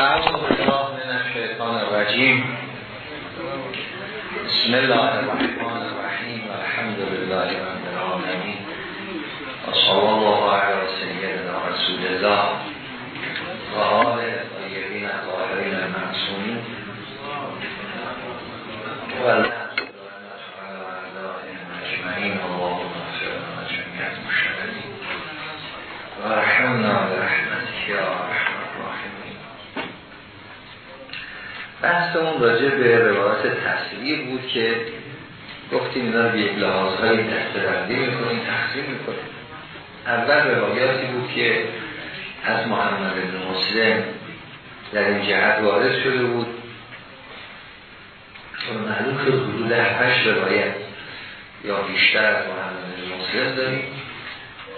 اعوذ بالله من الشیطان الرجیم. بسم الله الرحمن راجع به روایت تصویری بود که گفتیم اینا رو به یک لحاظهای دستبندی می‌کنیم تقسیم می‌کنیم. اول روایاتی بود که از محمد بن مسلم در این جهت وارد شده بود. معلوم شد حدود هشت روایت یا بیشتر از محمد بن مسلم داریم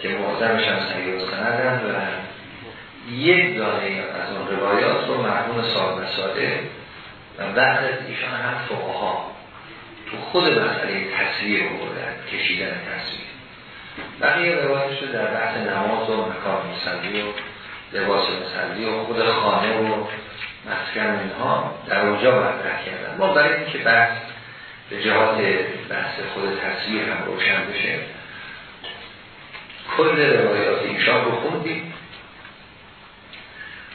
که معظمش هم و سندن و یک دانه از اون روایات رو مرحوم صاحب مساله و بعد از ایشان هم فقها تو خود مسئله تصویر بردن کشیدن تصویر. بقیه روایتش رو در بحث نماز و مکان مصلی و لباس مصلی و خود خانه و مسکن اینها در اونجا مطرح کردن. ما برای اینکه بحث به جهات بحث خود تصویر هم روشن بشه کل روایات ایشان رو خوندیم.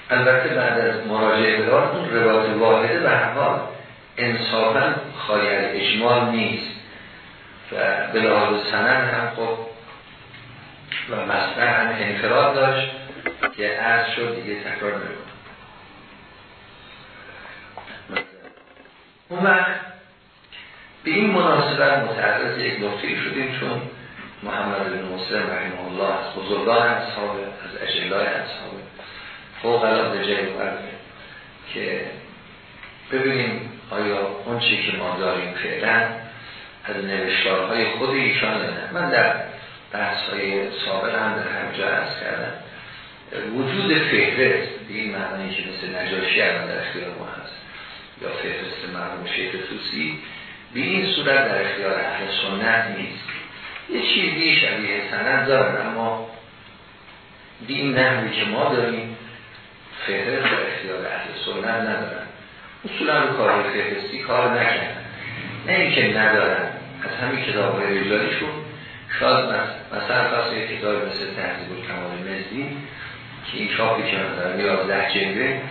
البته بعد از مراجعه به اون روایت واحده به حال انصافا خالی از اجمال نیست. و به لحاظ سند هم خب و مصنع هم انفراد داشت که عرض شد دیگه تکرار نمید اون وقت به این مناسبت متعرض یک نقطه شدیم چون محمد بن مسلم رحمه الله از بزرگان اصحاب از اجلای اصحاب فوق العاده جلوه که ببینیم آیا اون چی که ما داریم فعلا از نوشتارهای خود ایشان نه. من در بحث های سابق هم در همجا عرض کردم. وجود فهرست به این معنی که مثل نجاشی هم در اختیار ما هست یا فهرست مرموم شیخ توسی به این صورت در اختیار اهل سنت نیست. یه چیزی شبیه سند دارن اما به این نحوی که ما داریم فهرست در اختیار اهل سنت ندارن. اصولا رو کار فهرستی کار نکردن. نه اینکه ندارن. از همین کتاب های رجالیشون. شاید مثلا فرض یک کتاب مثل تحضیب کمال مزدی که این چاپی که مثلا یازده جلده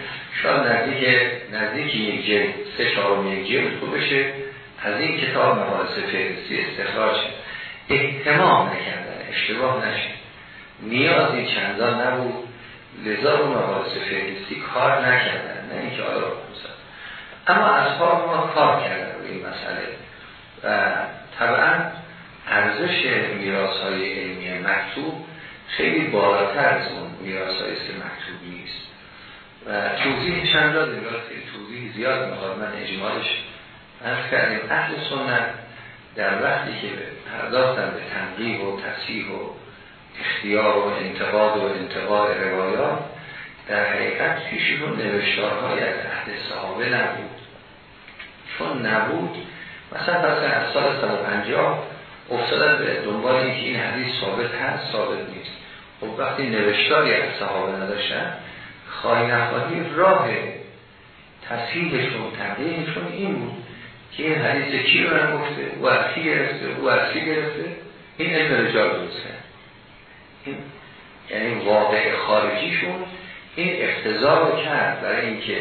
شاید نزدیک نزدیک یک جلد سه چهارم یک جلد تو بشه. از این کتاب مباحث فهرستی استخراج احتمام نکردن اشتباه نشه نیازی چندان نبود. لذا رو مباحث فهرستی کار نکردن نه اینکه آیا اما اصحاب ما کار کردن روی این مسئله. و طبعا ارزش میراث های علمی مکتوب خیلی بالاتر از اون میراث های مکتوب نیست. و توضیح چند داد خیلی توضیح زیاد می‌خواد. من اجمالش ارز کردیم اهل سنت در وقتی که پرداختن به تنقیح و تصحیح و اختیار و انتقاد و انتقاد روایات در حقیقت پیشون نوشتارهای از اهل صحابه نبود. چون نبود مثلا پس از سال 150 افتادن به دنبال اینکه این حدیث ثابت هست ثابت نیست. خب وقتی نوشتاری از صحابه نداشتن خواهی نخواهی راه تصحیحشون تقریبشون این بود که این حدیث کی رو نگفته او از کی گرفته او از کی گرفته؟ این علم رجال درست یعنی واقع خارجیشون. این اختزار رو کرد برای اینکه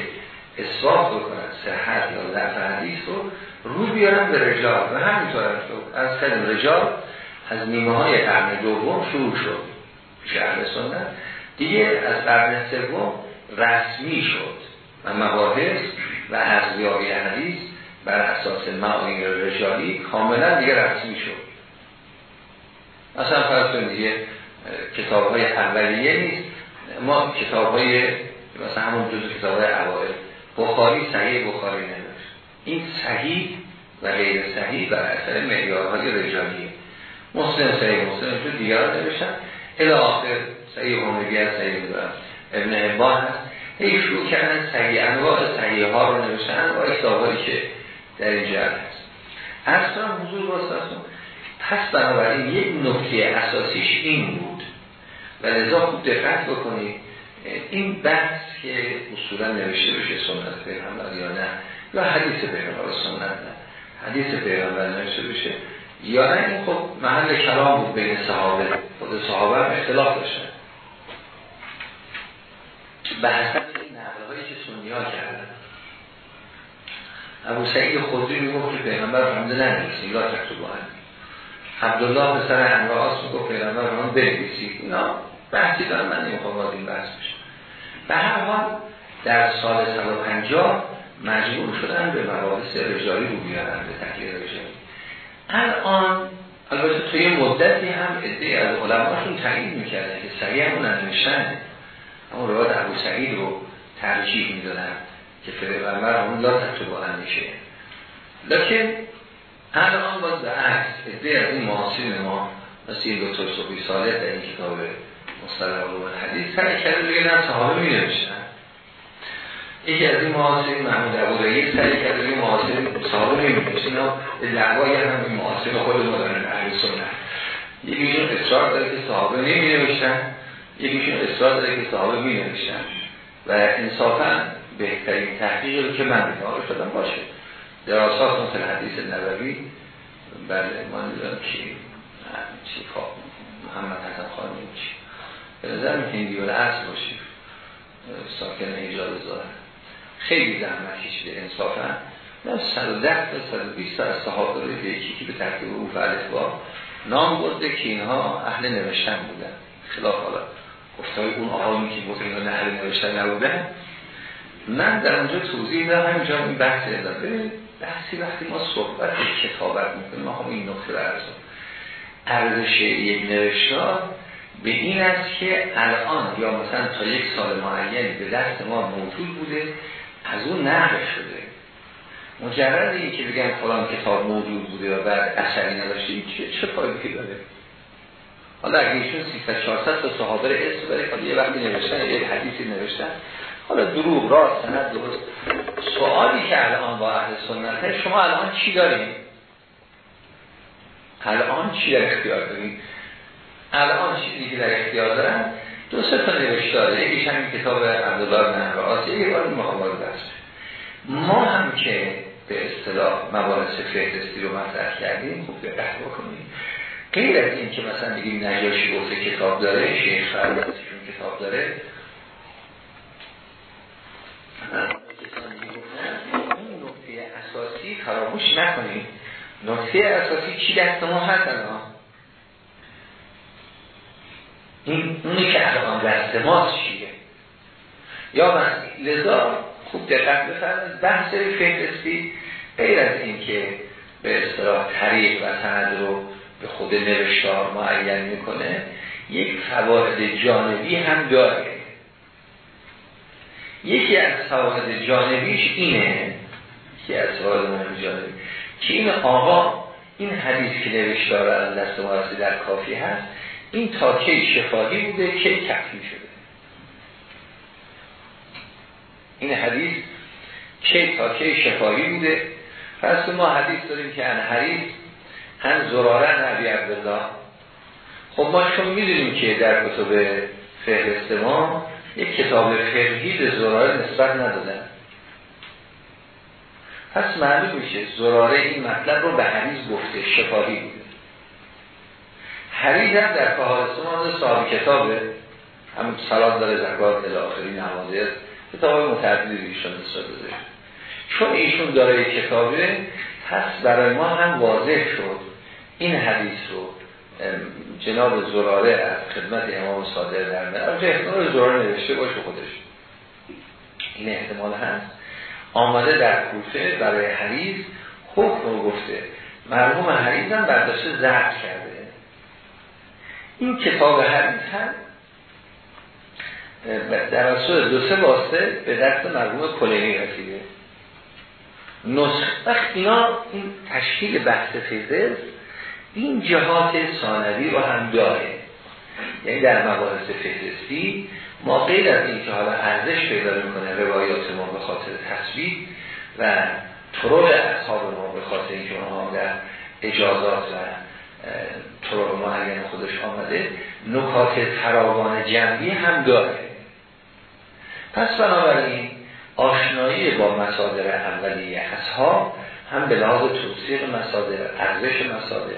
اثبات بکنن صحت یا ضعف حدیث رو رو بیارن به رجال. و همینطور هم شد. از کلم رجال از نیمه های قرن دوم شروع شد. شهر سنت. دیگه از قرن سوم رسمی شد. و مباحث و ارزیابی حدیث بر اساس معاین رجالی کاملا دیگه رسمی شد. مثلا فرض دیگه کتاب های اولیه نیست. ما کتاب های مثلا همون جزو کتاب های اوائل. بخاری صحیح بخاری نداشت این صحیح و غیر صحیح بر اثر معیارهای رجالیه. مسلم صحیح مسلم تو دیگر نوشتن. الى آخر صحیح همگی صحیح ابن حبان هست. هی شروع کردن صحیح انواع صحیح ها رو نوشتن انواع کتابایی که در این جهت هست. اصلا حضور واسطتون پس بنابراین یک نکته اساسیش این بود. و لذا خوب دقت بکنید. این بحث که اصولا نوشته بشه سنت پیغمبر یا نه یا حدیث پیغمبر سنت نه. حدیث پیغمبر نوشته بشه یا نه این خب محل کلام بود بین صحابه. خود صحابه هم اختلاف داشتن. حسب این نقل که سنی ها کردن. ابو سعید خودی می‌گفت که پیغمبر فرموده ننویسید لا تکتبوا عبدالله پسر امراس می‌گفت پیغمبر فرمود بنویسید. اینا بحثی دارم من نمی‌خوام وارد این بحث بشم. به هر حال در سال 150 مجبور شدن به مباحث رجالی رو بیارن به تحلیل رجالی. الان البته توی مدتی هم ادعای از علماشون تعیین می‌کردن که سریع همون ننوشتن اما روایت ابو سعید رو ترجیح می‌دادن که پیغمبر همون لا تکتب میشه. لیکن الان باز به عکس از این معاصرین ما مثل این دکتر صبحی صالح در این کتاب مصطلح علوم حدیث سعی کرده بگه نه صحابه می نوشتن یکی از این معاصرین محمود ابو رئیس سعی کرده بگه معاصرین صحابه می نوشتن اینا هم این معاصرین خود ما دارن اهل سنت. یکیشون اصرار داره که صحابه نمی نوشتن یکیشون اصرار داره که صحابه می نوشتن و انصافا بهترین تحقیق رو که من بیدار شدم باشه. دراسات مثل حدیث نبوی. بله ما نمی‌دونم چی محمد حسن خانمی چی. به نظر می‌کنیم دیوال اصل باشیم ساکن ایجاد زاره خیلی زحمت کشیده انصافا. من 110 تا 120 از صحابه رو یکی که به ترتیب او فعلت با نام برده که اینها اهل نوشتن بودن. خلاف حالا گفتای اون آقایی که گفت اینا نه اهل نوشتن نبودن. من در اونجا توضیح دارم همینجا این بحث ببینید بحثی وقتی ما صحبت کتابت می‌کنیم ما این نقطه رو ارزش یک نوشتار به این است که الان یا مثلا تا یک سال معینی به دست ما موجود بوده از اون نقل شده. مجرد این که بگن فلان کتاب موجود بوده و بعد اثری نداشته چه چه فایده داره؟ حالا اگه ایشون 300 400 تا صحابه اسم بره حالا یه وقتی نوشتن یه حدیثی نوشتن. حالا دروغ راست سند درست. سوالی که الان با اهل سنت شما الان چی داریم الان چی در اختیار داریم الان چیزی که در اختیار دارن؟ دو سه تا نوشتاره یکیش همین کتاب عبدالله آسیه یه بار مقابل بحث ما هم که به اصطلاح مباحث فهرستی رو مطرح کردیم خوب دقت بکنیم. غیر از این که مثلا بگیم نجاشی گفته کتاب داره شیخ فرمانسیشون کتاب داره این نکته اساسی فراموش نکنیم نکته اساسی چی دست ما هست این اونی که الان دست ماست چیه؟ یا من لذا خوب دقت بفرمایید. بحث فهرستی غیر از این که به اصطلاح طریق و سند رو به خود نوشتار معین می‌کنه یک فواید جانبی هم داره. یکی از فواید جانبیش اینه یکی از فواید جانبی. که این آقا این حدیث که نوشتار از دست ما در کافی هست این تا شفاهی بوده کی کفی شده؟ این حدیث کی تا شفاهی بوده؟ پس ما حدیث داریم که ان حدیث هم زراره نبی عبدالله. خب ما چون می‌دونیم که در کتب فهرست ما یک کتاب فقهی به زراره نسبت ندادن پس معلوم میشه زراره این مطلب رو به حدیث گفته شفاهی بوده. حریز هم در فهارستون آمده صاحب کتابه. هم سلام داره زکات الاخری نمازه کتاب های متعددی ایشون نسبت داده. چون ایشون داره کتابه پس برای ما هم واضح شد این حدیث رو. جناب زراره از خدمت امام صادر در میاره احتمال زراره نوشته باشه خودش. این احتمال هست. آمده در کوفه برای حریز حکم رو گفته. مرحوم حریز هم برداشته زرد کرده. این کتاب حدیث هم در اصول دو سه به دست مرحوم کلینی رسیده. نسخ. اینا این تشکیل بحث فیزز این جهات ثانوی رو هم داره. یعنی در مباحث فهرستی ما غیر از این که حالا ارزش پیدا می‌کنه روایات ما به خاطر تصویر و طرق اصحاب ما به خاطر اینکه اونها در اجازات و طرق معین خودش آمده نکات فراوان جنبی هم داره. پس بنابراین آشنایی با مصادر اولیه اصحاب هم به لحاظ توصیق مصادر ارزش مصادر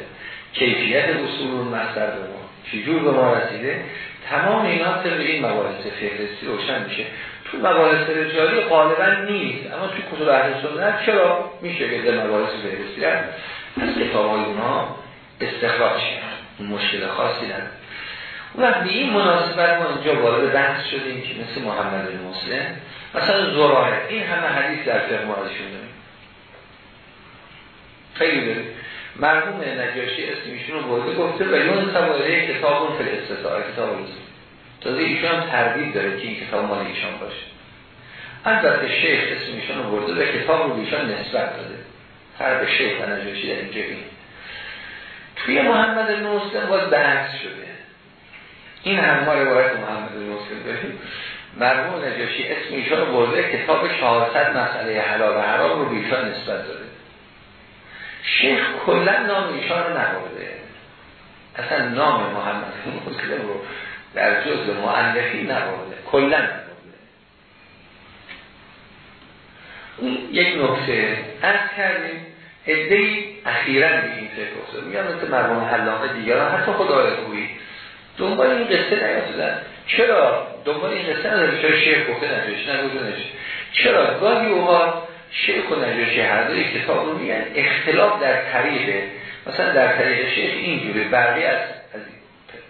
کیفیت اصول مصدر به ما. چجور به ما رسیده؟ تمام اینا طبق این مباحث فهرستی روشن میشه. تو مباحث رجالی غالبا نیست. اما تو کتب اهل سنت چرا میشه که در مباحث فهرستی از کتاب اونا استخراج شد مشکل خاصی نداره. و به این مناسبت ما اینجا وارد بحث شدیم که مثل محمد مسلم. مثلا زراره این همه حدیث در فقه داریم خیلی داریم مرحوم نجاشی اسمیشون رو برده گفته و یون سواره کتاب اون فل استطاعه کتاب روز تازه ایشون هم تردید داره که این کتاب مال ایشان باشه. البته شیخ اسمیشون رو برده و کتاب رو ایشان نسبت داده. هر به شیخ و نجاشی در اینجا این. توی محمد مسلم باز بحث شده. این هم ما روایت محمد مسلم داریم مرحوم نجاشی اسم رو برده کتاب 400 مسئله حلال و حرام رو ایشان نسبت داده. شیخ کلا نام ایشان رو نبرده اصلا نام محمد مسلم رو در جز معلفی نبرده کلا یک نکته از کردیم ادهی اخیرا به این فکر افتاد. میگم مثل مرموم حلاقه دیگران حتی خدای خوبی. دنبال این قصه نیافتدن چرا دنبال این قصه نداره چرا شیخ گفته نجاشی نگفته چرا؟ گاهی اوقات شیخ و نجاشی هر دوی کتاب رو میگن. اختلاف در طریقه مثلا در طریق شیخ اینجوری بقیه از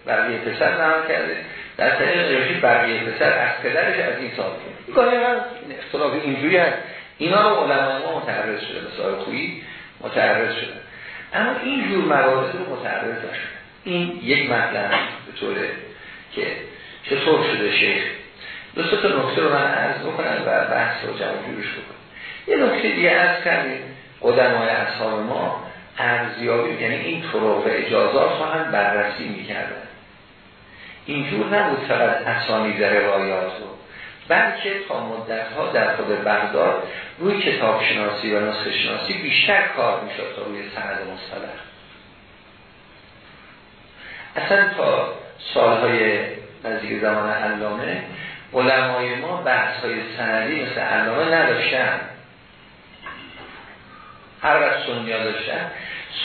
بقیه پسر نام کرده. در طریق نجاشی بقیه پسر از پدرش از این سال کرده. گاهی اختلاف اینجوری هست. اینا رو علمای ما متعرض شده مثال خویی متعرض شده. اما این جور رو متعرض نشده. این یک مطلب به طوره که چطور شده شیخ. دو تا نکته رو من عرض بکنم و بحث رو جمع جورش بکنم. یه نکته دیگه عرض کردیم. قدمای اصحاب ما ارزیابی یعنی این طرق اجازات رو هم بررسی می‌کردن. اینجور نبود فقط اسانی در روایات رو بلکه تا مدت ها در خود بغداد روی کتاب شناسی و نسخه شناسی بیشتر کار می‌شد تا روی سند مصطلح. اصلا تا سالهای نزدیک زمان علامه علمای ما بحث های سندی مثل علامه نداشتن. هر وقت سنیا داشتن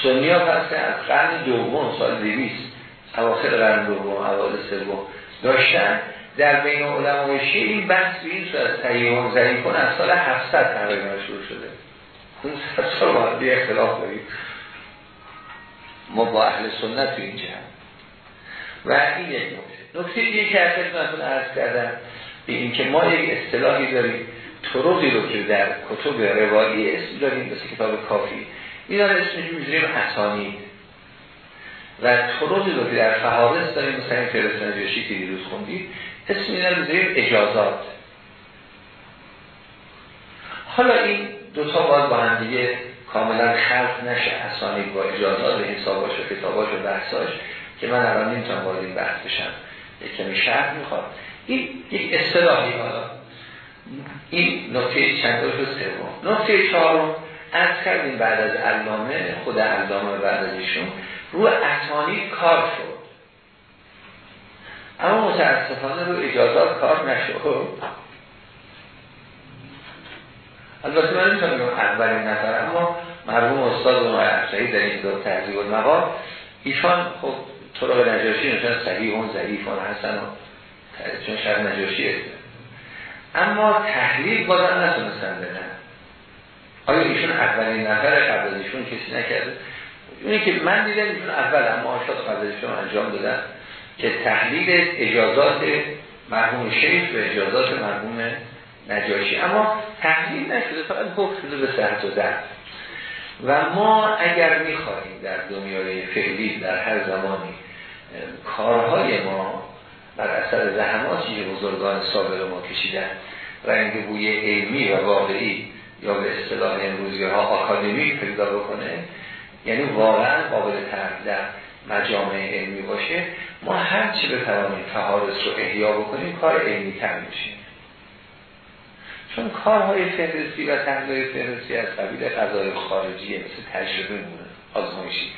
سنیا پس از قرن دوم سال دویست اواخر قرن دوم اوائل سوم داشتن. در بین علمای شیعه این بحث به این صورت صحیحون ضعیفون از سال 700 تقریبا شروع شده. 500 سال با اختلاف داریم. ما با اهل سنت تو این جهت. و این یک نکته. نکته دیگه که از خدمتتون عرض کردم به این که ما یک اصطلاحی داریم. طرقی رو که در کتب روایی اسم داریم مثل کتاب کافی. اینا رو اسمش می‌ذاریم اسانی و طرقی رو که در فهارس داریم مثل این نجاشی که دیروز خوندید اسم اینا رو می‌ذاریم اجازات. حالا این دوتا باید با هم دیگه کاملا خلق نشه اسانی با اجازات و حساباش و کتاباش و بحثاش که من الان نمی‌تونم وارد این بحث بشم. کمی شرح می‌خواد این یک اصطلاحی حالا. این نکته چند رو سوم. نکته چهارم از کردیم بعد از علامه خود علامه بعد از ایشون رو اسانی کار شد. اما متاسفانه رو اجازات کار نشد. البته من نمی‌تونم بگم اولین نفر اما مرحوم استاد اونها افسایی در این دو تحضیب المقام ایشان خب طرق نجاشی نشان صحیح اون ضعیف اون حسن و چون شهر نجاشی اما تحلیل بازم نتونستن بدن. آیا ایشون اولین نفر قبل ایشون کسی نکرده؟ اونی که من دیدم ایشون اول اما آشاد قبل ایشون انجام دادن که تحلیل اجازات مرحوم شیخ و اجازات مرحوم نجاشی. اما تحلیل نشده فقط گفت شده به صحت و درد. و ما اگر می‌خواهیم در دنیای فعلی در هر زمانی کارهای ما بر اثر زحماتی که بزرگان سابق ما کشیدن. رنگ بوی علمی و واقعی یا به اصطلاح امروزی ها آکادمیک پیدا بکنه یعنی واقعا قابل طرح در مجامع علمی باشه. ما هر چی بتوانیم فهارس رو احیا بکنیم کار علمی تر میشیم چون کارهای فهرستی و تحلیل فهرستی از قبیل قضای خارجی مثل تجربه مونه آزمایشی.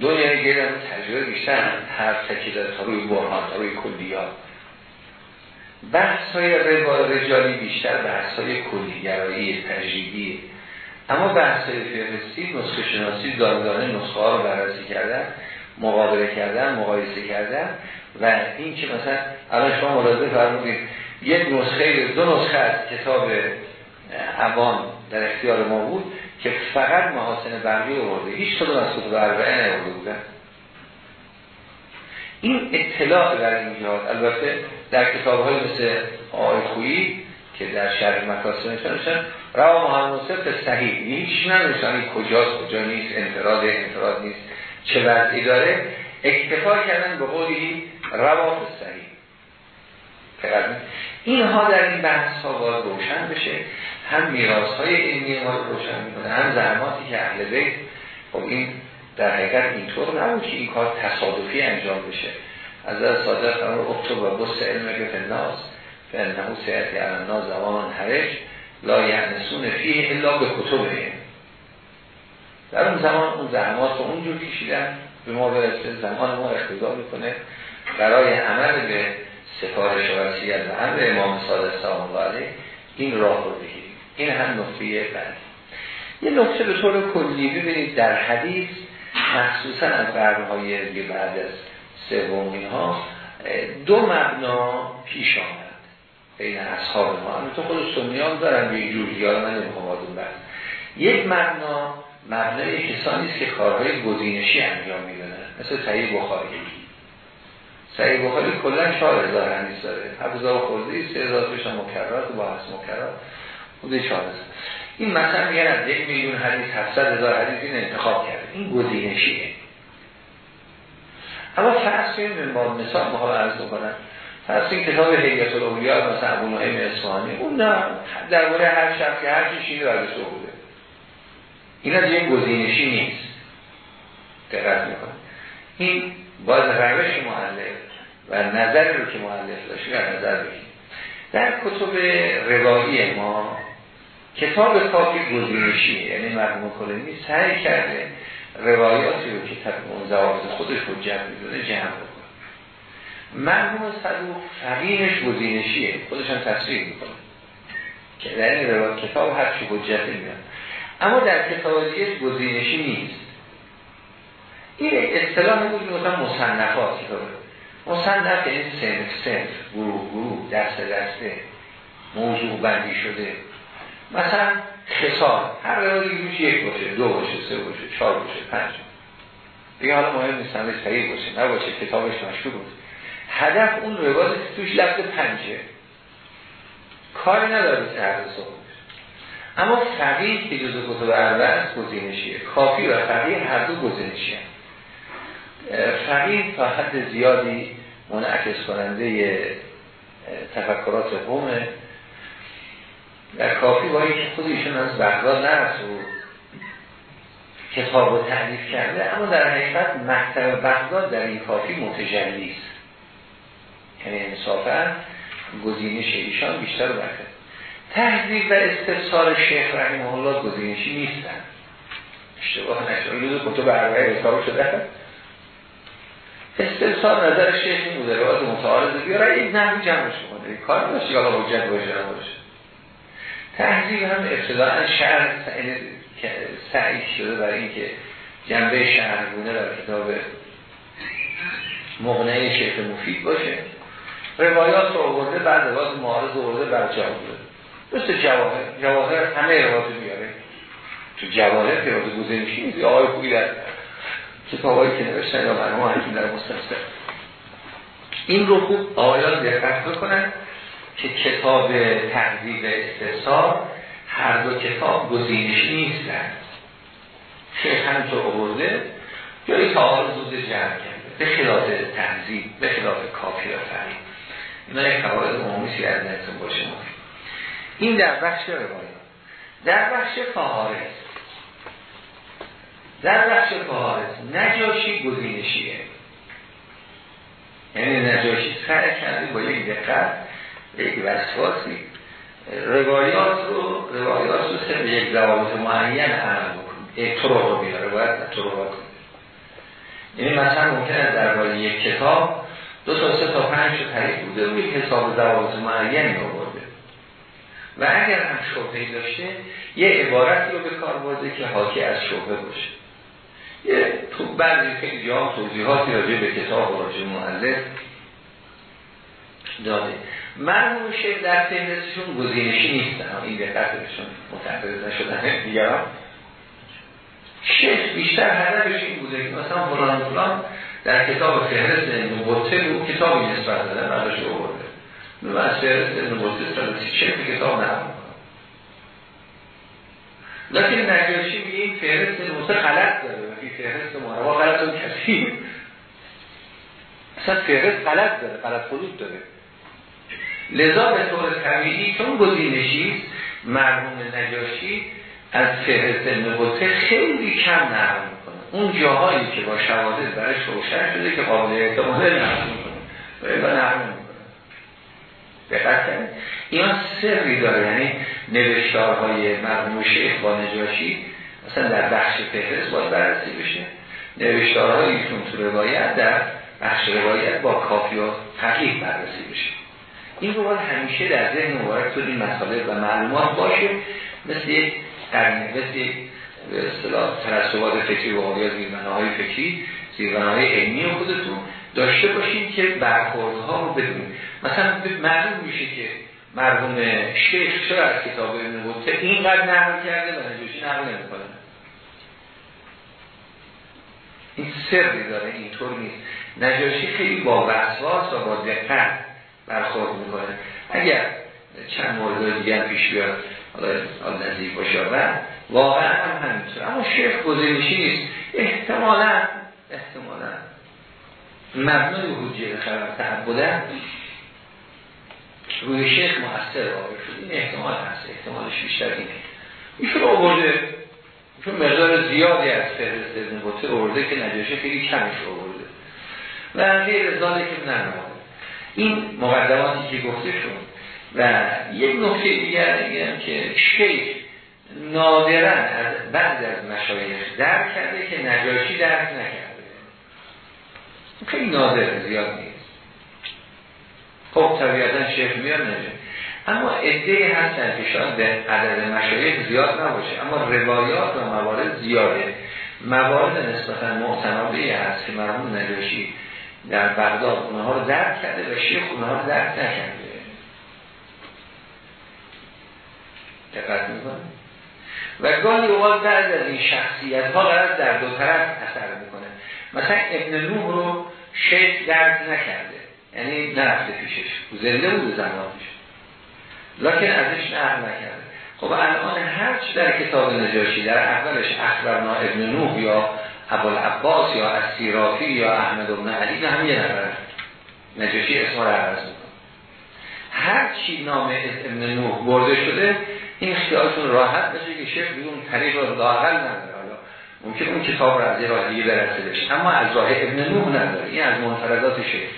دنیای گرم تجربه بیشتر هر تکی تا روی برهان تا روی کلیات بحث های رجالی بیشتر بحث های کلیگرایی تجریبی اما بحث های فهرستی نسخه شناسی داردانه نسخه ها رو بررسی کردن مقابله کردن مقایسه کردن و این که مثلا الان شما ملاحظه فرمودید یک نسخه دو نسخه کتاب عوام در اختیار ما بود. که فقط محاسن برقی آورده. هیچ کدوم از کتب اربعه نیورده بودن این اطلاع در این جهات البته در کتاب های مثل آقای خویی که در شهر مکاسب نشان روا محمد نصف صحیح. هیچ نمیشن کجاست کجا نیست انفراد انفراد نیست چه وضعی داره؟ اکتفا کردن به قولی روا صحیح. اینها در این بحث ها باید روشن بشه. هم میراث های علمی ما رو روشن می‌کنه هم زحماتی که اهل بیت خب این در حقیقت اینطور نبود که این کار تصادفی انجام بشه. از از صادق امر اکتب و بس علم که فناس فنهو سیعتی علمنا زمان هرش لا یعنسون فیه الا به کتبه. در اون زمان اون زحمات رو اونجور کشیدن به ما برسه زمان ما اقتضا می‌کنه. برای عمل به سفارش و وسیعت و امر امام صادق سلام علیه این راه رو بگیریم. این هم نقطه بعد. یه نقطه به طور کلی ببینید در حدیث مخصوصا از قرنهای بعد از سومین ها دو مبنا پیش آمد بین اصحاب ما. تو خود سنیان دارن یه جوری ها من نمی‌خوام یک مبنا مبنای کسانی است که کارهای گزینشی انجام می‌دونن مثل صحیح بخاری. صحیح بخاری کلا 4000 حدیث داره. 7000 خورده 3000 توش مکررات با حس مکررات بوده 4000 این مثلا میگن از یک میلیون حدیث 700 هزار حدیث این انتخاب کرده. این گزینشیه. اما فرض کنیم من با مثال ما عرض بکنم. فرض این کتاب هیئت الاولیاء مثلا ابو نعیم اصفهانی. اون نه درباره هر شخص که هر چی شینه برای بوده. این از یک گزینشی نیست. دقت می‌کنه این باز روش معلف و نظر رو که معلف داشته در نظر بگیم در کتب روایی ما کتاب کافی گزینشی یعنی مرحوم کلینی سعی کرده روایاتی رو که طبق اون زوابط خودش حجت می‌دونه جمع بکنه. مرحوم صدوق فقیهش گزینشیه. خودش هم تصریح می‌کنه که در این روایت کتاب هر چی حجت میاد. اما در کتاب دیگه گزینشی نیست. این اصطلاح بود مثلا مصنفات مصنف این سنف سنف گروه گروه دست دسته موضوع بندی شده. مثلا خسار هر روایتی روش یک باشه دو باشه سه باشه چهار باشه پنج دیگه حالا مهم نیست همه صحیح باشه نباشه کتابش مشهور بود هدف اون روایت توش لفظ پنجه. کاری نداره که هر اما فقیه که جز کتب اربع است گزینشیه. کافی و فقیه هر دو گزینشیه. فقیه تا حد زیادی منعکس کننده تفکرات قومه. در کافی با که خودشون از بغداد و کتاب رو تعلیف کرده اما در حقیقت مکتب بغداد در این کافی متجلی است یعنی انصافا گزینش ایشان بیشتر برکت تحضیب و استفسار شیخ رحمه الله گزینشی نیستن. اشتباه نشد. یه کتب اربعه حساب شده. استفسار نظر شیخ این بوده. روایت متعارض. بیاره این نحوی جمعش کنه کار باشه یا حجت باشه نباشه تحضیب هم ابتداعا شهر سعی شده برای اینکه جنبه شهرگونه در کتاب مغنه شیخ مفید باشه. روایات رو آورده بعد روایات معارض آورده بر بوده مثل جواهر جواهر همه روایات میاره تو جواهر که روایت گزینشی نیست آقای خوبی در کتابایی که نوشتن یا مرحوم حکیم در مستنصر این رو خوب آیان دقت بکنن. که کتاب تحضیب استثار هر دو کتاب گزینشی نیستن. شیخ همینطور آورده جایی تا زود جمع کرده. به خلاف تحضیب به خلاف کافی و فریم اینا یک قواعد عمومی از نتون باشه. این در بخش روایت. در بخش فهارس در بخش فهارس نجاشی گزینشیه. یعنی نجاشی سعی کرده با یک دقت یک وسواسی روایات رو روایات رو سه به یک ضوابط معین عمل بکنید یک طرق رو بیاره باید طرق رو یعنی مثلا ممکنه در یک کتاب دو تا سه تا پنج تا طریق بوده روی حساب ضوابط معینی آورده و اگر هم شبهه داشته یه عبارتی رو به کار برده که حاکی از شبهه باشه. یه تو بعضی خیلی جا توضیحاتی راجع به کتاب و راجع معلف داده. مرموم شیخ در فهرستشون گزینشی نیستن. این دقتشون متعرض نشدن. دیگران. شیخ بیشتر هدفش این بوده که مثلا فلان فلان در کتاب فهرست نبوته رو کتابی نسبت دادن برداشت آورده. من از فهرست نبوته سال شیخ کتاب نمون لیکن نجاشی میگه این فهرست نبوته غلط داره. و این فهرست محربا غلط اون کسی. اصلا فهرست غلط داره غلط خلود داره. لذا به طور طبیعی چون گزینشی مرحوم نجاشی از فهرست نبوته خیلی کم نقل می‌کنه. اون جاهایی که با شواهد برای روشن شده که قابل اعتماد نقل می‌کنه. و می‌کنه. اینا سری داره. یعنی نوشتارهای مرحوم شیخ با نجاشی مثلا در بخش فهرست باید بررسی بشه. نوشتارهای ایشون تو روایت در بخش روایت با کافی و تقییق بررسی بشه. این رو باید همیشه در ذهن مبارک تو این مسئله و معلومات باشه. مثل یک مثل به اصطلاح ترسوات فکری و یا زیربناهای فکری زیربناهای علمی خودتون داشته باشید که برخوردها رو بدونید مثلا معلوم میشه که مرحوم شیخ چرا از کتاب ابن بطه اینقدر نقل کرده و نجوشی نقل نمی‌کنه؟ این سری داره اینطور نیست. نجاشی خیلی با وسواس و با دقت برخورد می‌کنه. اگر چند مورد دیگر پیش بیاد حالا نزدیک باشه. و واقعا هم همینطور. اما شیخ گزینشی نیست. احتمالا احتمالا. مبنای حجیه خبر تعبدن روی شیخ مؤثر واقع شد. این احتمال هست. احتمالش بیشتر اینه. ایشون آورده. چون مقدار زیادی از ابن بطه آورده که نجاشه خیلی کمش آورده. و غیر که نرماده. این مقدماتی که گفته شد. و یک نکته دیگر میگم که شیخ نادرن از بعض از مشایخ درک کرده که نجاشی درک نکرده. خیلی نادره زیاد نیست. خب طبیعتا شیخ میاد نجاشی. اما ادهی هستن که شاید به عدد مشایخ زیاد نباشه اما روایات و موارد زیاده. موارد نسبتا معتنابه هست که مرحوم نجاشی در بغداد اونها رو درک کرده و شیخ اونها رو درک نکرده. دقت می‌کنه و گاهی اوقات بعد از این شخصیت ها قرار در دو طرف اثر می‌کنه مثلا ابن نوح رو شیخ درک نکرده. یعنی نرفته پیشش. زنده بود زمانش. لکن ازش نقل نکرده. خب الان هرچ در کتاب نجاشی در اولش اخبرنا ابن نوح یا عباس یا اسیرافی یا احمد ابن علی نه هم یه نفر. نجاشی عوض می‌کنه. هر چی نام ابن نوح برده شده این خیالتون راحت بشه که شیخ بیون طریق رو لاغل نداره. حالا ممکن اون کتاب رو از یه راه دیگه برسه اما از راه ابن نوح نداره. این از منفردات شیخ.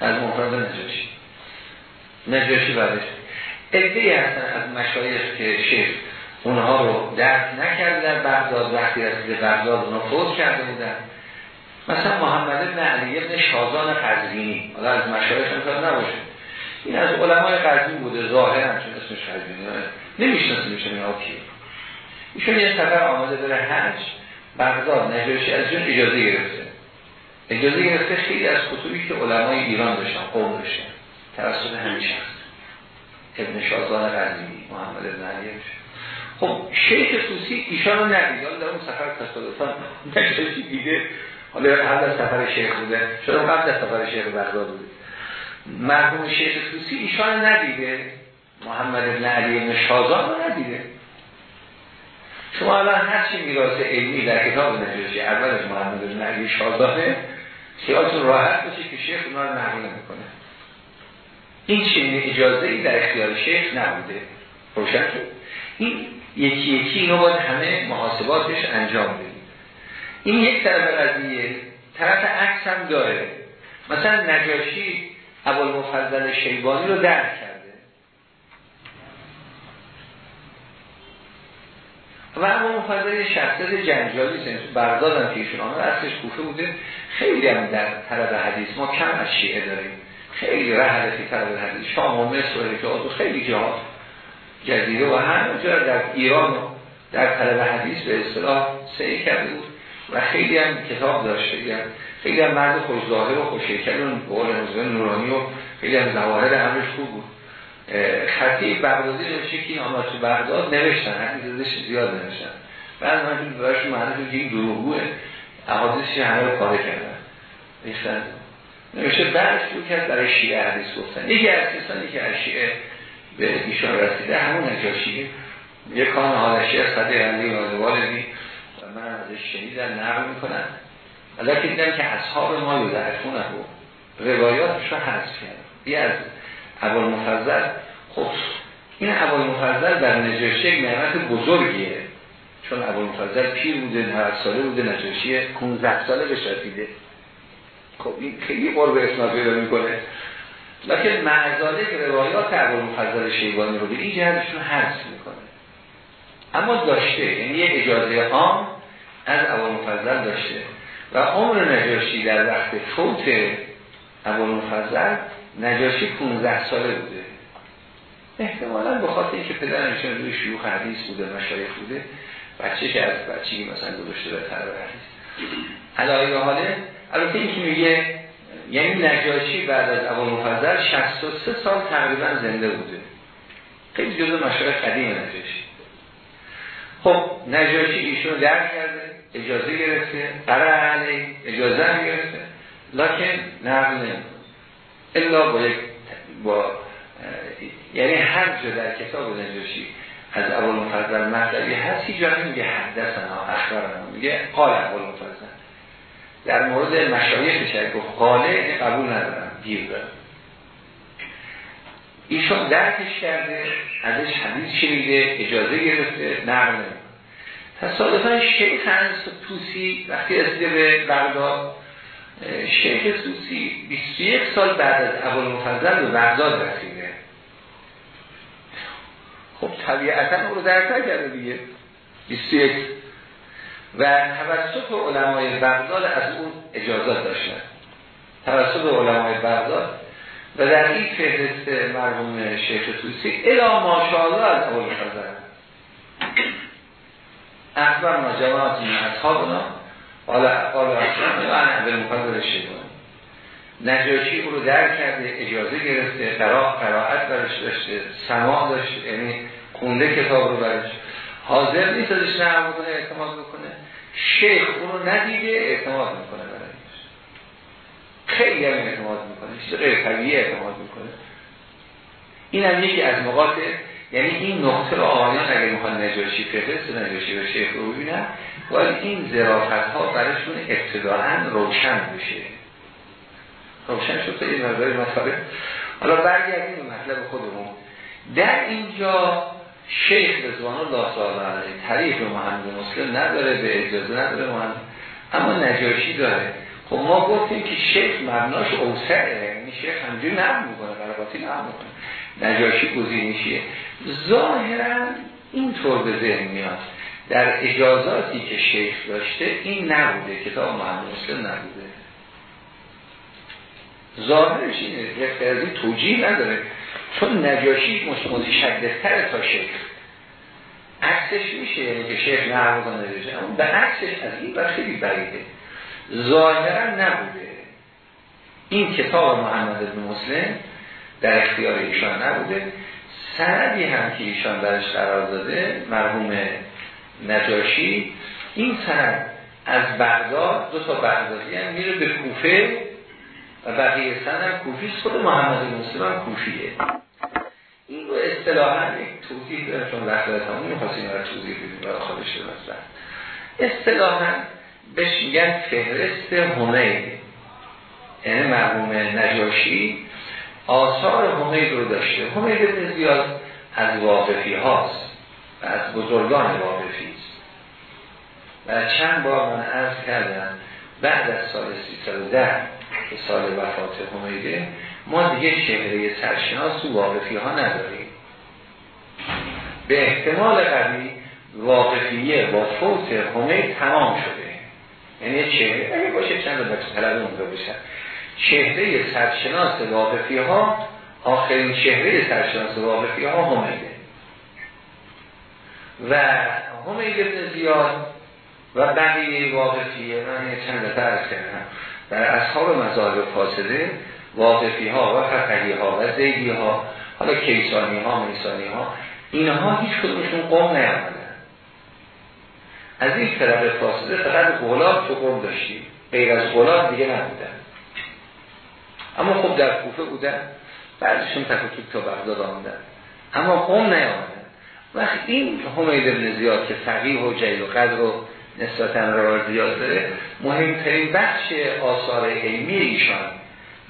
از منفرد نجاشی. نجاشی بعدش. ادهی هستن از مشایخ که شیخ اونها رو درک نکرده در بغداد وقتی رسید بغداد اونها فوت کرده بودن. مثلا محمد بن علی ابن شازان قزوینی حالا از مشایخ امکان نباشه. این از علمای قزوین بوده ظاهرا چون اسمش قزوینی نمیشناسیمش این کیه؟ ایشون یه سفر آماده بره حج بغداد نجاشی از جون اجازه گرفته. اجازه گرفته خیلی از کتبی که علمای ایران داشتن قوم داشتن. توسط همین شخص. ابن شازان قزوینی محمد بن علی خب شیخ توسی ایشان رو ندید. حالا در اون سفر تصادفا نجاشی دیده. حالا قبل از سفر شیخ بوده. شده قبل از سفر شیخ بغداد بوده. مرحوم شیخ توسی ایشان ندیده. محمد بن علی بن شازان رو ندیده. شما الان هر چی میراث علمی در کتاب نجاشی اولش محمد بن علی شازانه خیالتون راحت باشه که شیخ اونا رو نقل نمی‌کنه این چنین اجازه ای در اختیار شیخ نبوده. روشن شد. این یکی یکی اینو باید همه محاسباتش انجام بدید این یک طرف قضیه طرف عکس هم داره. مثلا نجاشی اول مفضل شیبانی رو درک کرده. و اما مفضل یه شخصیت جنجالی است بردادن که ایشون اصلش کوفه بوده. خیلی هم در طرف حدیث ما کم از شیعه داریم. خیلی رهلتی طرف حدیث. شام و مصر و خیلی جهات جزیره و همه جا در ایران در طلب حدیث به اصطلاح سعی کرده بود و خیلی هم کتاب داشته. یعنی خیلی هم مرد خوشظاهر و خوشیکل و بقول نورانی و خیلی هم ظواهر همش خوب بود. خطیب بغدادی نوشته که آمد تو بغداد نوشتن حدیث زیاد نوشتن. بعد من تو براش معرفی که این دروغوه احادیثش همه رو پاره کردن. ریختن نوشته بعد شروع کرد برای شیعه حدیث گفتن. یکی از کسانی که از شیعه به ایشان رسیده همون نجاشیه. یک کان حالشی از علی و والدی و من ازش شنیدن نقل می‌کنن. که دیدم که اصحاب ما یوزعفون رو روایاتش رو حذف کرد بی از اول مفضل خب این اول مفضل در نجاشی یک نعمت بزرگیه. چون اول مفضل پیر بوده 90 ساله بوده نجاشی 15 ساله بهش رسیده خب این خیلی قرب اسناد پیدا می‌کنه. لکن معزاله که روایات اول مفضل شیبانی رو به این جهتشون حذف می‌کنه. اما داشته یعنی یه اجازه عام از اول مفضل داشته. و عمر نجاشی در وقت فوت اول مفضل نجاشی 15 ساله بوده. احتمالا به خاطر اینکه پدرش روی شیوخ حدیث بوده مشایخ بوده بچه که از بچگی مثلا گذاشته به طرف حدیث. علایه حاله البته اینکه میگه یعنی نجاشی بعد از اول مفضل 63 سال تقریبا زنده بوده. خیلی جزء مشایخ قدیم نجاشی. خب نجاشی ایشون درک کرده اجازه گرفته قرار علی اجازه هم گرفته. لکن نقل الا با با یعنی هر جا در کتاب نجاشی از اول مفضل مطلبی هست هیچ جایی میگه حدثنا اخبرنا. میگه قال اول مفضل در مورد مشایخ شاید گفت قاله قبول ندارم گیر دارم. ایشون درکش کرده ازش حدیث شنیده اجازه گرفته نمیده تصادفا شیخ هنس توسی وقتی رسیده به بغداد شیخ توسی 21 سال بعد از اول مفضل به بغداد رسیده. خب طبیعتا او رو درک کرده دیگه. 21 و توسط علمای بغداد از اون اجازات داشتن. توسط علمای بغداد و در این فهرست مرحوم شیخ توسی الا ماشاءالله از اول مفضل اکبر ما جماعت من اصحابنا حالا قال اصلا و انا به مفضل شیطان. نجاشی او رو در کرده اجازه گرفته قرار قرائت برش داشته سماع داشته یعنی خونده کتاب رو برش. حاضر نیست ازش نه بکنه اعتماد بکنه. شیخ اون رو ندیده اعتماد می‌کنه برایش خیلی هم اعتماد می‌کنه چیز غیر طبیعی اعتماد می‌کنه. این هم یکی از نقاط یعنی این نقطه رو آقایان اگر می‌خوان نجاشی فهرست نجاشی و شیخ رو ببینن باید این ذرافت ها برشون ابتداعا روشن بشه روشن شد این نظر مطلب حالا برگردیم به مطلب خودمون. در اینجا شیخ رضوان الله تعالی علیه تعریف محمد مسلم نداره به اجازه نداره محمد اما نجاشی داره. خب ما گفتیم که شیخ مبناش اوسعه. یعنی شیخ همجوری نرم می‌کنه قرباتی نرم می‌کنه. نجاشی گزینشیه ظاهرا اینطور به ذهن میاد. در اجازاتی که شیخ داشته این نبوده. کتاب محمد مسلم نبوده. ظاهرش اینه. یک توجیه نداره. چون نجاشی مشددتر تا شیخ. عکسش میشه یعنی که شیخ نقل کنه اما به عکسش از این بر خیلی بریده ظاهرا نبوده. این کتاب محمد بن مسلم در اختیار ایشان نبوده. سندی هم که ایشان درش قرار داده مرحوم نجاشی این سند از بغداد دو تا بغدادی هم میره به کوفه و بقیه سند کوفی خود محمد مسلم هم کوفیه. این رو اصطلاحا یک توضیح داره چون وقت همون می‌خواستیم رو توضیح بدیم برای خودش مثلا اصطلاحا بهش میگن فهرست همید یعنی مرحوم نجاشی آثار همید رو داشته. همید ابن زیاد از واقفی هاست و از بزرگان واقفی است. و چند بار من عرض کردم بعد از سال 310 که سال وفات همیده ما دیگه شهره سرشناس و واقفی ها نداریم. به احتمال قوی واقفیه با فوت همه تمام شده. یعنی چهره اگه باشه چند بچه طلب اون بشن. چهره سرشناس واقفی ها آخرین چهره سرشناس واقفی ها همیده و همید ابن زیاد و بقیه واقفیه من یه چند فرض کردم. در اصحاب مذاهب فاسده واقفی ها و فتحی ها و زیدی ها حالا کیسانی ها میسانی ها اینها هیچ کدومشون قوم نیامدن از این طرف فاسده فقط غلاب تو قوم داشتیم. غیر از غلاب دیگه نبودن. اما خب در کوفه بودن. بعدشون تفکیک تا بغداد آمدن. اما قوم نیامدن وقت این حمید ابن زیاد که فقیه و جیل و قدر و نسبتا را زیاد داره مهمترین بخش آثار علمی ایشان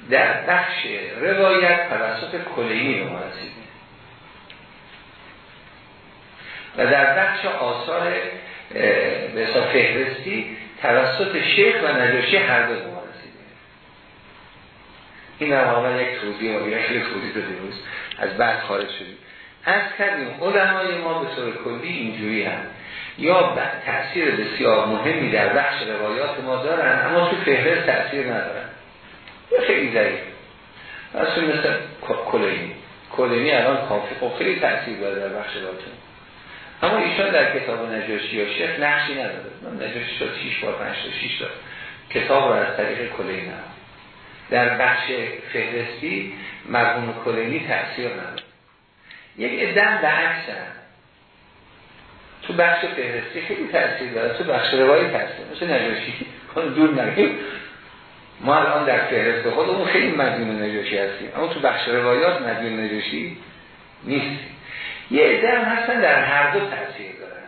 در بخش روایت توسط کلینی به ما رسیده و در بخش آثار به فهرستی توسط شیخ و نجاشی هر دو ما رسیده این هم یک توضیح و یک توضیح داده از بعد خارج شدیم. از کردیم علمای ما به طور کلی اینجوری هم. یا تأثیر بسیار مهمی در بخش روایات ما دارن اما تو فهرست تأثیر ندارن. خیلی ضعیف. مثل مثل کلینی. کلینی الان کافی خب خیلی تأثیر داره در بخش روایتون اما ایشان در کتاب نجاشی و شیخ نقشی نداره. من نجاشی شد 6 بار 5 تا 6 تا کتاب رو از طریق کلینی در بخش فهرستی مرحوم کلینی تأثیر نداره. یک ادم به عکسن تو بخش فهرستی خیلی تأثیر داره. تو بخش روایی تأثیر. مثل نجاشی. دور نگیم. ما الان در فهرست خودمون خیلی مدیون نجاشی هستیم. اما تو بخش روایات مدیون نجاشی نیست. یه ادم هستن در هر دو تأثیر دارن.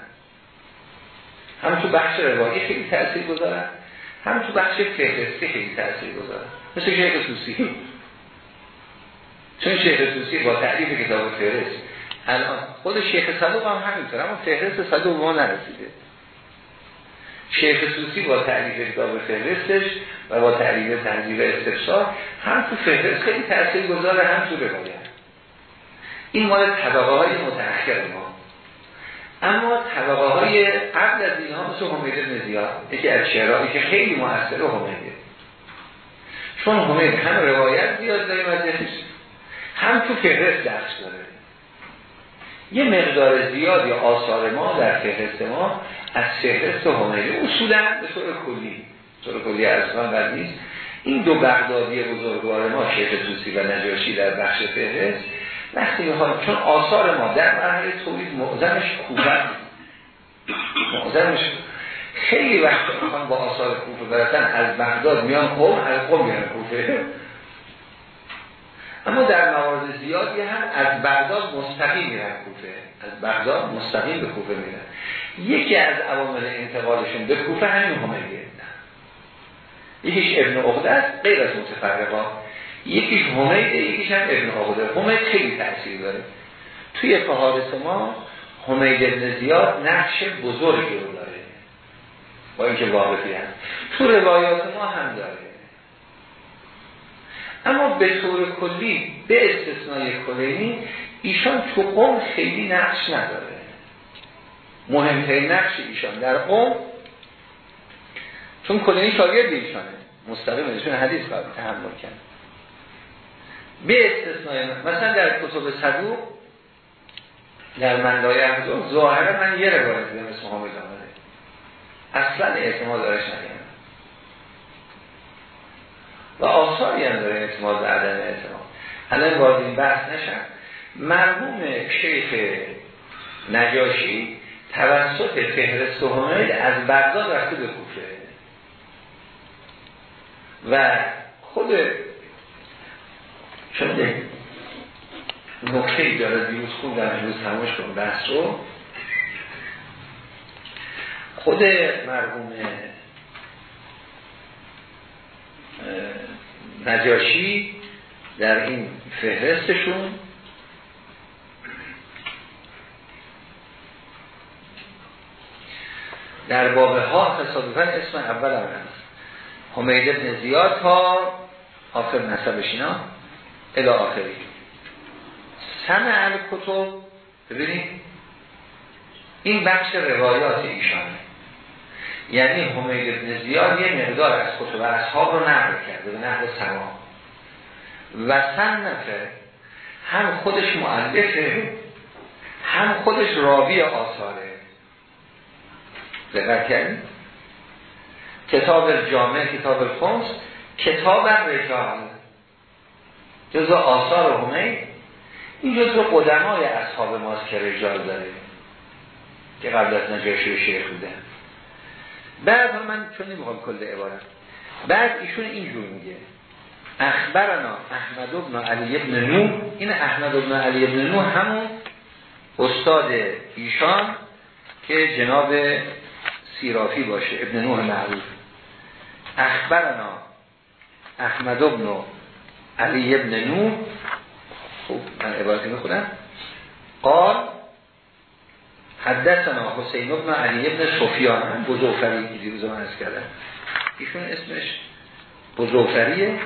هم تو بخش روایی خیلی تأثیر گذارن هم تو بخش فهرستی خیلی تأثیر گذارن. مثل شیخ سوسی. چون شیخ توسی با تعریف کتاب فهرست الان خود شیخ صدوق هم همینطور اما فهرست صدوق ما نرسیده. شیخ توسی با تعریف کتاب فهرستش و با تعریف تنظیب استفسار هم تو فهرست خیلی تأثیر گذاره هم تو روایت. این مال طبقه های متأخر ما. اما طبقه های قبل از اینها مثل حمید بن زیاد یکی از شعرهایی که خیلی مؤثر و حمیده چون حمید هم روایت زیاد داریم ازش هم تو فهرست درس داره. یه مقدار زیادی آثار ما در فهرست ما از فهرست همیلی اصولا به طور کلی. طور کلی ارزمان بر نیست این دو بغدادی بزرگوار ما شیخ توسی و نجاشی در بخش فهرست وقتی می‌خوام چون آثار ما در مرحله تولید معظمش کوفه معظمش خیلی وقت می‌خوام با آثار کوفه برسن. از بغداد میان قوم از قوم میان کوفه. اما در موارد زیادی هم از بغداد مستقیم میرن کوفه. از بغداد مستقیم به کوفه میرن. یکی از عوامل انتقالشون به کوفه همین همیه یکیش ابن عقده است غیر از متفرقا یکیش همیده یکیش هم ابن عقده. همید خیلی تاثیر داره. توی فهارس ما همید ابن زیاد نقش بزرگی رو داره. با اینکه واقفی هست تو روایات ما هم داره. اما به طور کلی به استثنای کلینی ایشان تو قوم خیلی نقش نداره. مهمترین نقش ایشان. در قوم چون کلینی شاگرد ایشانه مستقیم ایشون حدیث باید تحمل کرد. به استثنای مثلا در کتب صدوق در مندای احمد ظاهره من یه روایت دیدم اسم حامد آمده اصلا اعتماد دارش ندیم و آثاری هم داره اعتماد و عدم اعتماد. الان وارد این بحث نشم. مرحوم شیخ نجاشی توسط فهرست و از بغداد رفته به کوفه. و خود چون نکته ای داره دیروز خود در امروز تماش کن بحث رو. خود مرحوم نجاشی در این فهرستشون در باب ها تصادفا اسم اول هم هست. حمید ابن زیاد تا آخر نسبش اینا الى آخری. سمع کتب ببینید این بخش روایات ایشانه یعنی حمید ابن زیاد یه مقدار از کتب اصحاب رو نقل کرده به نقل سما. و سنفه هم خودش معلفه هم خودش راوی آثاره. دقت کردیم کتاب جامعه کتاب الخمس کتاب رجال. جزو آثار همه. این جزو قدمای اصحاب ماست که رجال داره که قبل از نجاشی شیخ بودن بعد من چون نمی‌خوام کل عبارت بعد ایشون اینجور میگه. اخبرنا احمد ابن علی ابن نو این احمد ابن علی ابن نو همون استاد ایشان که جناب سیرافی باشه ابن نوح معروف. اخبرنا احمد ابن علی ابن نوح خوب من عبارتی می‌خونم. قال حدثنا حسین ابن علی ابن سفیان. هم بزوفری که دیروز من از کردم. ایشون اسمش بزوفریه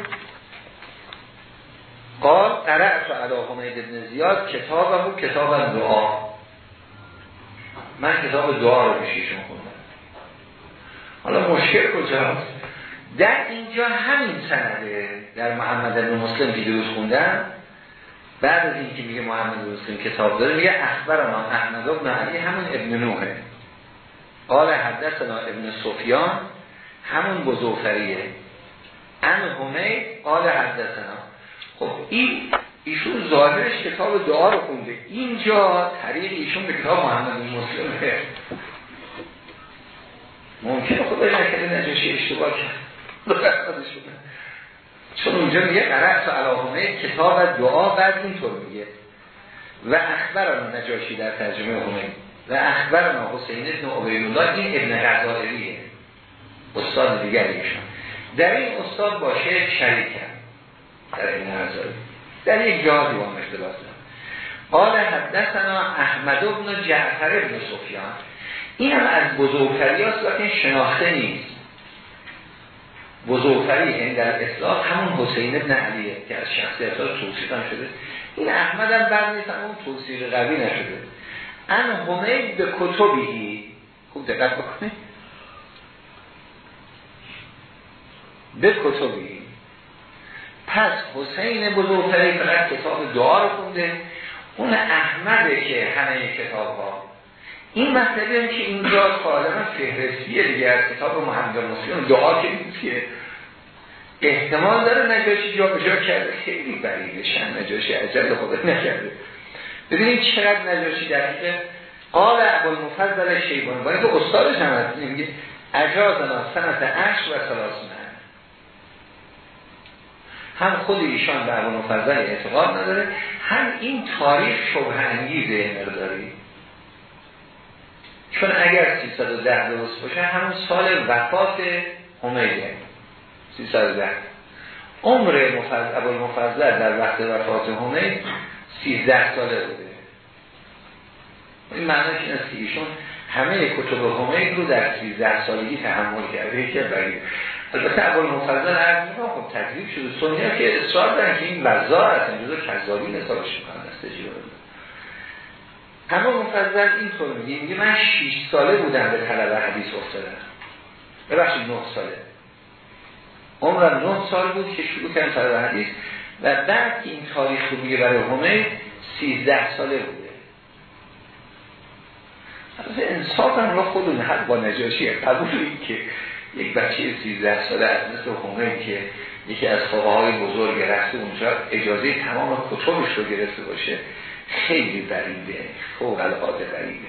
قال قرأت علی حمید ابن زیاد کتاب و کتاب دعا. من کتاب دعا رو بشیشون خوندم. حالا مشکل کجاست؟ در اینجا همین سنده در محمد ابن مسلم که دیروز خوندن بعد از اینکه میگه محمد ابن مسلم کتاب داره میگه اخبر ما احمد ابن علی همون ابن نوحه. قال حدثنا ابن سفیان همون بزوفریه ان همه قال حدثنا. خب این ایشون ظاهرش کتاب دعا رو خونده. اینجا طریق ایشون به کتاب محمد بن مسلمه. ممکنه خدا نکرده نجاشی اشتباه کرد. چون اونجا میگه قرأت و علاقمه کتاب و دعا بعد اینطور میگه. و اخبران نجاشی در ترجمه همه و اخبران حسین ابن عبیدالله این ابن غزائریه استاد دیگر ایشان در این استاد باشه شریکم در این غزائری در یک جایی با اختلاف قال حدثنا احمد ابن جعفر ابن سفیان. این هم از بزرگتری لیکن شناخته نیست. بزرگتری این در اصلاح همون حسین ابن علیه که از شخصیت ها توصیف هم شده. این احمد هم بر نیست همون توصیف قوی نشده. ان همه به کتبی. خوب دقت بکنه به کتبی. پس حسین بزرگتری فقط کتاب دعا رو خونده. اون احمده که همه کتاب ها این مسئله هم که اینجا غالبا فهرستیه دیگه از کتاب محمد مسلم دعا که که احتمال داره نجاشی جا به جا کرده. خیلی بریده شن نجاشی عجل خود نکرده. ببینید چقدر نجاشی دقیقه. قال عبال مفضل شیبان باید که استادش هم هست. میگه اجازنا سنت عشق و هم خود ایشان به عبال مفضل اعتقاد نداره هم این تاریخ شبه انگیزه مقداری چون اگر 310 درست باشه همون سال وفات همیده 310 عمر مفضل مفضل در وقت وفات همید 13 ساله بوده. این معنی که است ایشون همه کتب همید رو در 13 سالگی تحمل کرده. که بگید البته اول مفضل عرض می‌کنم خب تکلیف شده. سنی که اصرار دارن که این وزار هستن جزو کذابی نسابش می‌کنن استجیبه همه مفضل اینطور میگه میگه من 6 ساله بودم به طلب حدیث افتادم. ببخشید 9 ساله. عمرم 9 سال بود که شروع کردم طلب حدیث و بعد که این تاریخ رو میگه برای همه 13 ساله بوده. از انصاف هم را خودون حد با نجاشی قبول این که یک بچه 13 ساله از مثل همه که یکی از فقه های بزرگ رفته اونجا اجازه تمام کتبش رو گرفته باشه. خیلی بریده فوق العاده بریده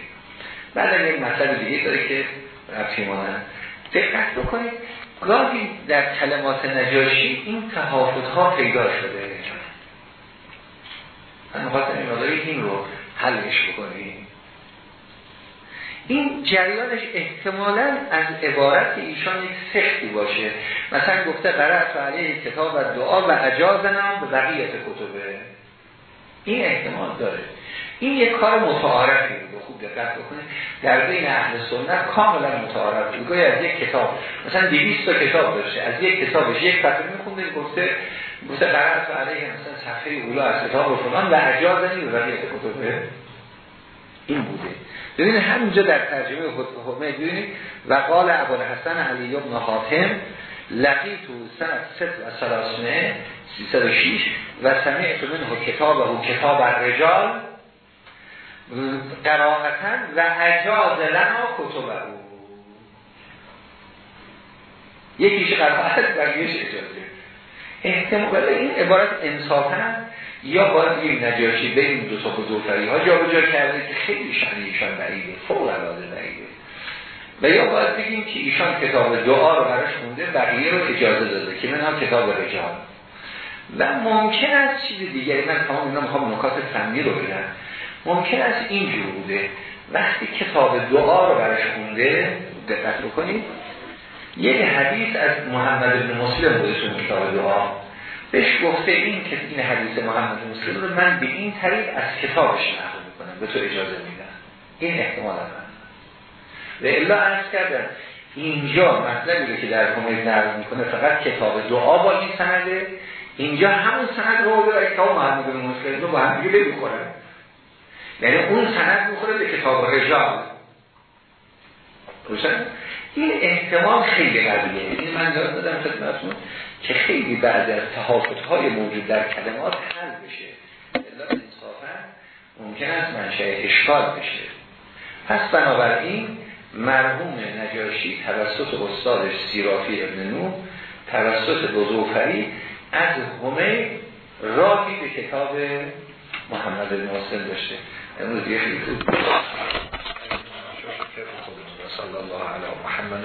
بعد یک مطلب دیگه داره که رفتی مانن دقت بکنید گاهی در کلمات نجاشی این تحافظ ها پیدا شده. من خواستم این این رو حلش بکنیم. این جریانش احتمالا از عبارت ایشان یک سختی باشه. مثلا گفته قرأت علیه کتاب و دعا و اجازنم به بقیت کتبه. این احتمال داره این یک کار متعارفی رو خوب دقت بکنید در بین اهل سنت کاملا متعارف بود از یک کتاب مثلا 200 تا کتاب داشته از یک کتابش یک صفحه میخونده گفته گفته قرار علیه مثلا صفحه اولا از کتاب و فلان و اجازه نی به بقیه کتبه این بوده ببینید همینجا در ترجمه حکمه ببینید و قال ابو الحسن علی ابن حاتم تو سنت ست و سلاسنه 306 و سمعت منه کتاب و کتاب الرجال قراءتا و اجاز لنا کتب او یکیش قراءت و یکیش اجازه. احتمال این عبارت انصافا یا باید بگیم نجاشی به این دو تا بزرگتری ها جا بجا کرده که خیلی شنی ایشان بعیده. فوق العاده و یا باید بگیم که ایشان کتاب دعا رو براش مونده بقیه رو اجازه داده که من کتاب رجال و ممکن است چیز دیگری من تمام اینا می‌خوام نکات فنی رو بگم ممکن است اینجور بوده. وقتی کتاب دعا رو براش خونده دقت بکنید یک حدیث از محمد بن مسلم بودشون کتاب دعا. بهش گفته این که این حدیث محمد مسلم رو من به این طریق از کتابش نقل می‌کنم. به تو اجازه میدم. این احتمال من و الا عرض کردم اینجا مطلبی که در حمید نقل می‌کنه فقط کتاب دعا با این سنده اینجا همون سند رو به کتاب محمد بن مسلم رو با هم دیگه بکنن یعنی اون سند می‌خوره به کتاب رجال روشن این احتمال خیلی قویه. این من دارم دادم خدمتتون که خیلی بعد از تحافظ های موجود در کلمات حل بشه. الا انصافا ممکن است منشه اشکال بشه. پس بنابراین مرحوم نجاشی توسط استادش سیرافی ابن نو توسط بزوفری از همه راهی به کتاب محمد بن داشته. امروز یه خیلی صلی الله علی محمد